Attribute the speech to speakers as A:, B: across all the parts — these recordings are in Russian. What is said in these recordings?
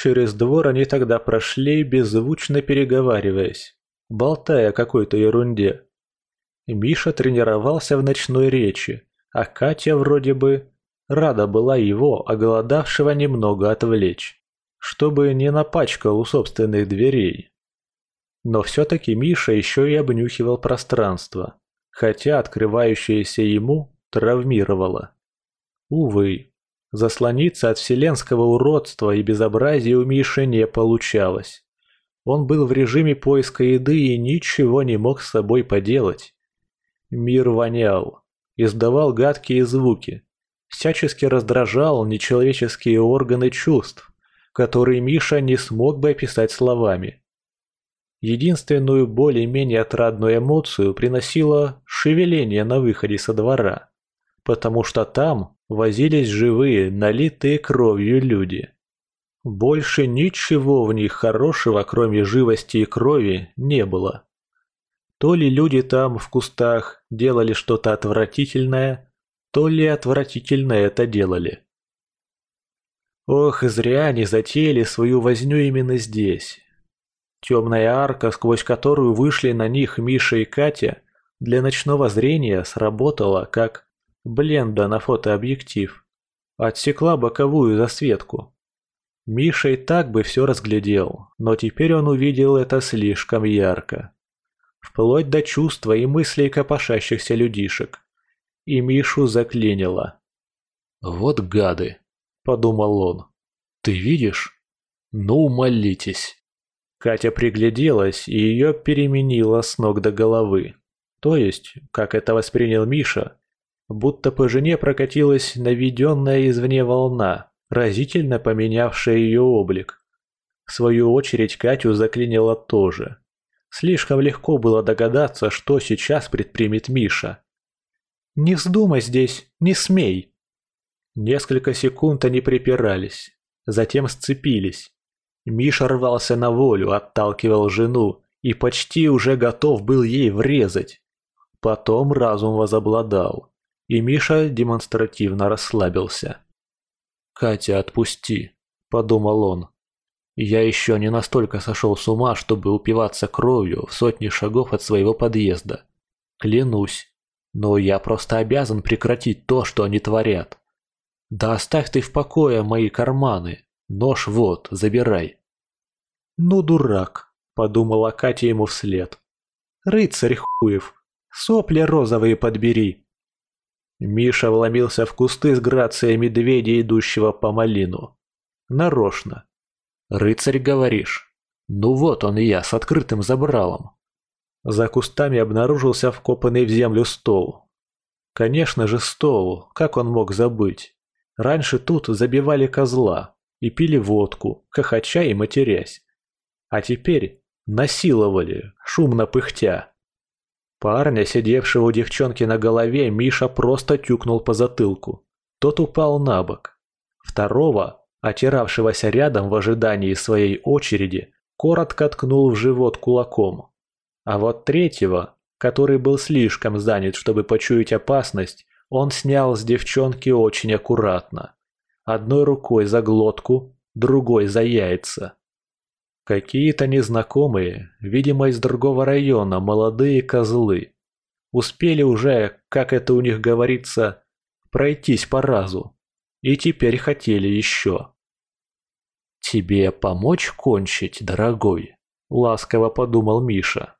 A: Через двор они тогда прошли, беззвучно переговариваясь, болтая о какой-то ерунде. Миша тренировался в ночной речи, а Катя вроде бы рада была его, оголодавшего немного отвлечь, чтобы не напачкал у собственных дверей. Но все-таки Миша еще и обнюхивал пространство, хотя открывающееся ему травмировало. Увы, заслониться от вселенского уродства и безобразия у Миши не получалось. Он был в режиме поиска еды и ничего не мог с собой поделать. Мир вонял, издавал гадкие звуки, всячески раздражал нечеловеческие органы чувств, которые Миша не смог бы описать словами. Единственную более-менее отрадную эмоцию приносило шевеление на выходе со двора, потому что там возились живые, налитые кровью люди. Больше ничего в них хорошего, кроме живости и крови, не было. То ли люди там в кустах делали что-то отвратительное, то ли отвратительно это делали. Ох, зря они затеяли свою возню именно здесь. Темная арка, сквозь которую вышли на них Миша и Катя, для ночного зрения сработала как бленда на фотообъектив. Отсекла боковую засветку. Миша и так бы все разглядел, но теперь он увидел это слишком ярко. Вплоть до чувства и мыслей копошащихся людишек. И Мишу заклинило. «Вот гады!» – подумал он. «Ты видишь? Ну, молитесь!» Катя пригляделась, и ее переменило с ног до головы. То есть, как это воспринял Миша, будто по жене прокатилась наведенная извне волна, разительно поменявшая ее облик. В свою очередь Катю заклинило тоже. Слишком легко было догадаться, что сейчас предпримет Миша. «Не вздумай здесь, не смей!» Несколько секунд они припирались, затем сцепились. Миша рвался на волю, отталкивал жену и почти уже готов был ей врезать. Потом разум возобладал, и Миша демонстративно расслабился. «Катя, отпусти», — подумал он. «Я еще не настолько сошел с ума, чтобы упиваться кровью в сотни шагов от своего подъезда. Клянусь, но я просто обязан прекратить то, что они творят. Да оставь ты в покое мои карманы, нож вот, забирай». «Ну, дурак», — подумала Катя ему вслед. «Рыцарь хуев, сопли розовые подбери». Миша вломился в кусты с грацией медведя, идущего по малину. Нарочно. «Рыцарь, говоришь? Ну вот он и я, с открытым забралом». За кустами обнаружился вкопанный в землю стол. Конечно же стол, как он мог забыть? Раньше тут забивали козла и пили водку, хохоча и матерясь. А теперь насиловали, шумно пыхтя. Парня, сидевшего у девчонки на голове, Миша просто тюкнул по затылку. Тот упал на бок. Второго, отиравшегося рядом в ожидании своей очереди, коротко ткнул в живот кулаком. А вот третьего, который был слишком занят, чтобы почуять опасность, он снял с девчонки очень аккуратно. Одной рукой за глотку, другой за яйца. Какие-то незнакомые, видимо из другого района, молодые козлы. Успели уже, как это у них говорится, пройтись по разу. И теперь хотели еще. «Тебе помочь кончить, дорогой?» – ласково подумал Миша.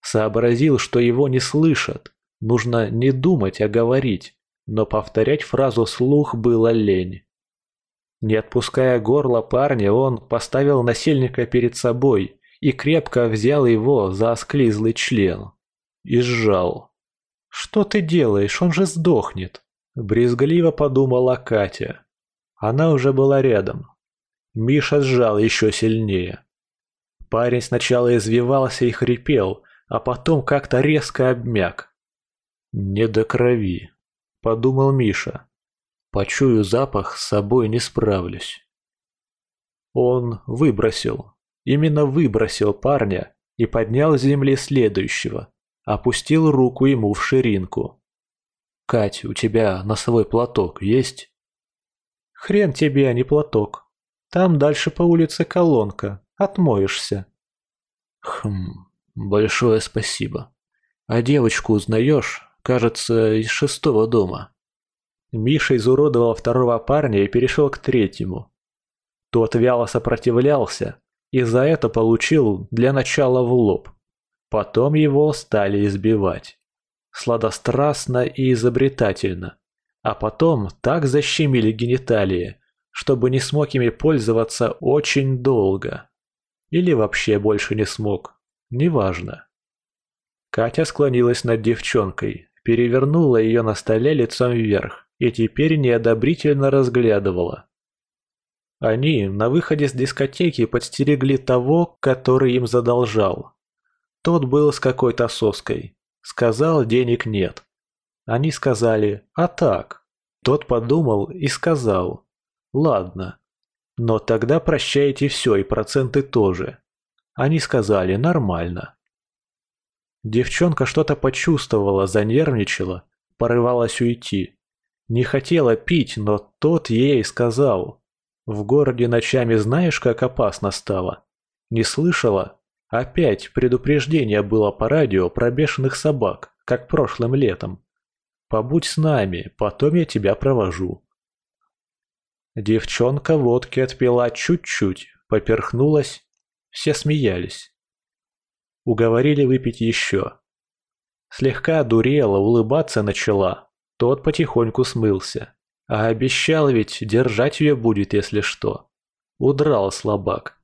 A: Сообразил, что его не слышат. Нужно не думать, а говорить. Но повторять фразу слух было лень. Не отпуская горло парня, он поставил насильника перед собой и крепко взял его за осклизлый член. И сжал. «Что ты делаешь? Он же сдохнет!» Брезгливо подумала Катя. Она уже была рядом. Миша сжал еще сильнее. Парень сначала извивался и хрипел, а потом как-то резко обмяк. «Не до крови», — подумал Миша. Почую запах, с собой не справлюсь. Он выбросил, именно выбросил парня и поднял с земли следующего, опустил руку ему в ширинку. «Кать, у тебя носовой платок есть?» «Хрен тебе, а не платок», Там дальше по улице колонка. Отмоешься».
B: «Хм, большое спасибо. А девочку узнаешь, кажется, из шестого дома».
A: Миша изуродовал второго парня и перешел к третьему. Тот вяло сопротивлялся и за это получил для начала в лоб. Потом его стали избивать. Сладострастно и изобретательно. А потом так защемили гениталии, чтобы не смог ими пользоваться очень долго. Или вообще больше не смог. Неважно. Катя склонилась над девчонкой, перевернула ее на столе лицом вверх и теперь неодобрительно разглядывала. Они на выходе с дискотеки подстерегли того, который им задолжал. Тот был с какой-то соской. Сказал, денег нет. Они сказали «а так». Тот подумал и сказал «ладно». Но тогда прощайте все и проценты тоже. Они сказали «нормально». Девчонка что-то почувствовала, занервничала, порывалась уйти. Не хотела пить, но тот ей сказал. В городе ночами знаешь, как опасно стало? Не слышала? Опять предупреждение было по радио про бешеных собак, как прошлым летом. Побудь с нами, потом я тебя провожу. Девчонка водки отпила чуть-чуть, поперхнулась, все смеялись. Уговорили выпить еще. Слегка одурела, улыбаться начала, тот потихоньку смылся. А обещал ведь, держать ее будет, если что. Удрал слабак.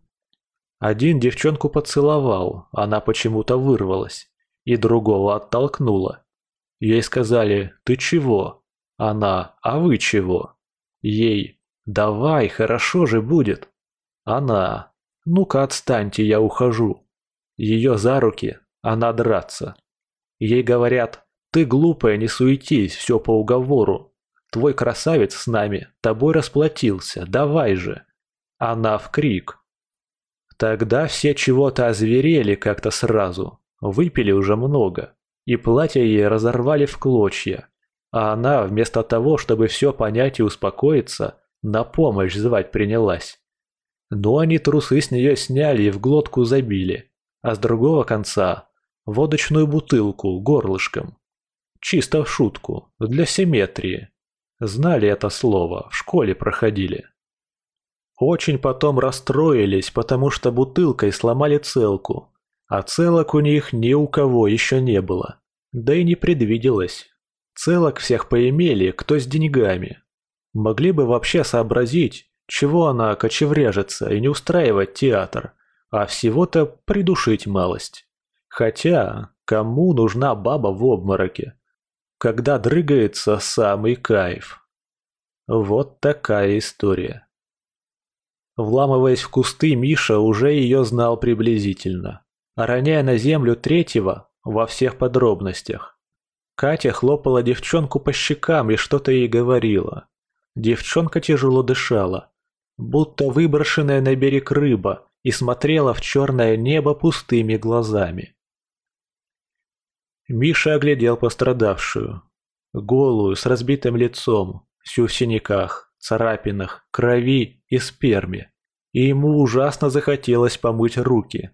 A: Один девчонку поцеловал, она почему-то вырвалась. И другого оттолкнула. Ей сказали «Ты чего?» Она «А вы чего?» Ей «Давай, хорошо же будет». Она «Ну-ка отстаньте, я ухожу». Ее за руки, она драться. Ей говорят ты, глупая, не суетись, все по уговору. Твой красавец с нами, тобой расплатился, давай же. Она в крик. Тогда все чего-то озверели как-то сразу, выпили уже много, и платье ей разорвали в клочья. А она, вместо того, чтобы все понять и успокоиться, на помощь звать принялась. Но они трусы с нее сняли и в глотку забили, а с другого конца – водочную бутылку горлышком. Чисто в шутку, для симметрии. Знали это слово, в школе проходили. Очень потом расстроились, потому что бутылкой сломали целку, а целок у них ни у кого еще не было. Да и не предвиделось. Целок всех поимели, кто с деньгами. Могли бы вообще сообразить, чего она кочевряжется и не устраивать театр, а всего-то придушить малость. Хотя, кому нужна баба в обмороке? Когда дрыгается самый кайф. Вот такая история. Вламываясь в кусты, Миша уже ее знал приблизительно, роняя на землю третьего во всех подробностях. Катя хлопала девчонку по щекам и что-то ей говорила. Девчонка тяжело дышала, будто выброшенная на берег рыба, и смотрела в черное небо пустыми глазами. Миша оглядел пострадавшую. Голую, с разбитым лицом, всю в синяках, царапинах, крови и сперме. И ему ужасно захотелось помыть руки.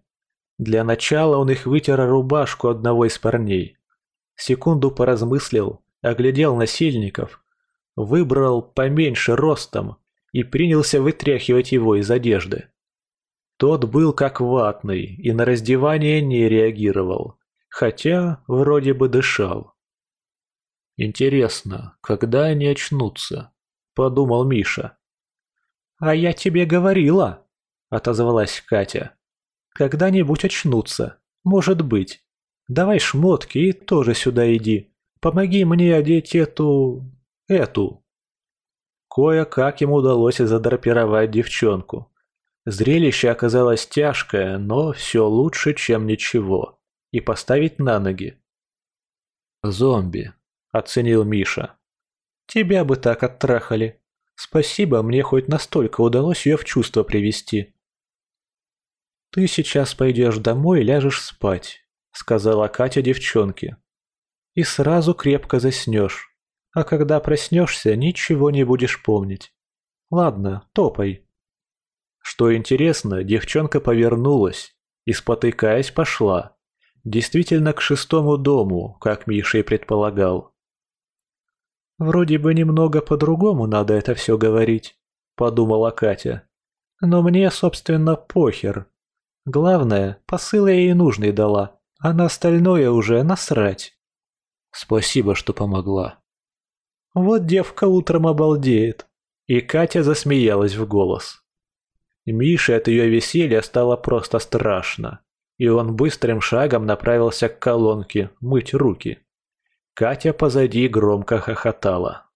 A: Для начала он их вытер рубашку одного из парней. Секунду поразмыслил, оглядел насильников, выбрал поменьше ростом и принялся вытряхивать его из одежды. Тот был как ватный и на раздевание не реагировал хотя вроде бы дышал. «Интересно, когда они очнутся?» – подумал Миша. «А я тебе говорила!» – отозвалась Катя. «Когда-нибудь очнутся, может быть. Давай шмотки и тоже сюда иди. Помоги мне одеть эту... эту». Кое-как ему удалось задрапировать девчонку. Зрелище оказалось тяжкое, но все лучше, чем ничего и поставить на ноги. «Зомби», — оценил Миша. «Тебя бы так оттрахали. Спасибо, мне хоть настолько удалось ее в чувство привести». «Ты сейчас пойдешь домой и ляжешь спать», — сказала Катя девчонке. «И сразу крепко заснешь. А когда проснешься, ничего не будешь помнить. Ладно, топай». Что интересно, девчонка повернулась и, спотыкаясь, пошла. Действительно к шестому дому, как Миша и предполагал. «Вроде бы немного по-другому надо это все говорить», — подумала Катя. «Но мне, собственно, похер. Главное, посыл я ей нужный дала, а на остальное уже насрать».
B: «Спасибо, что помогла».
A: «Вот девка утром обалдеет». И Катя засмеялась в голос. Мише от ее веселья стало просто страшно, и он быстрым шагом направился к колонке мыть руки. Катя позади громко хохотала.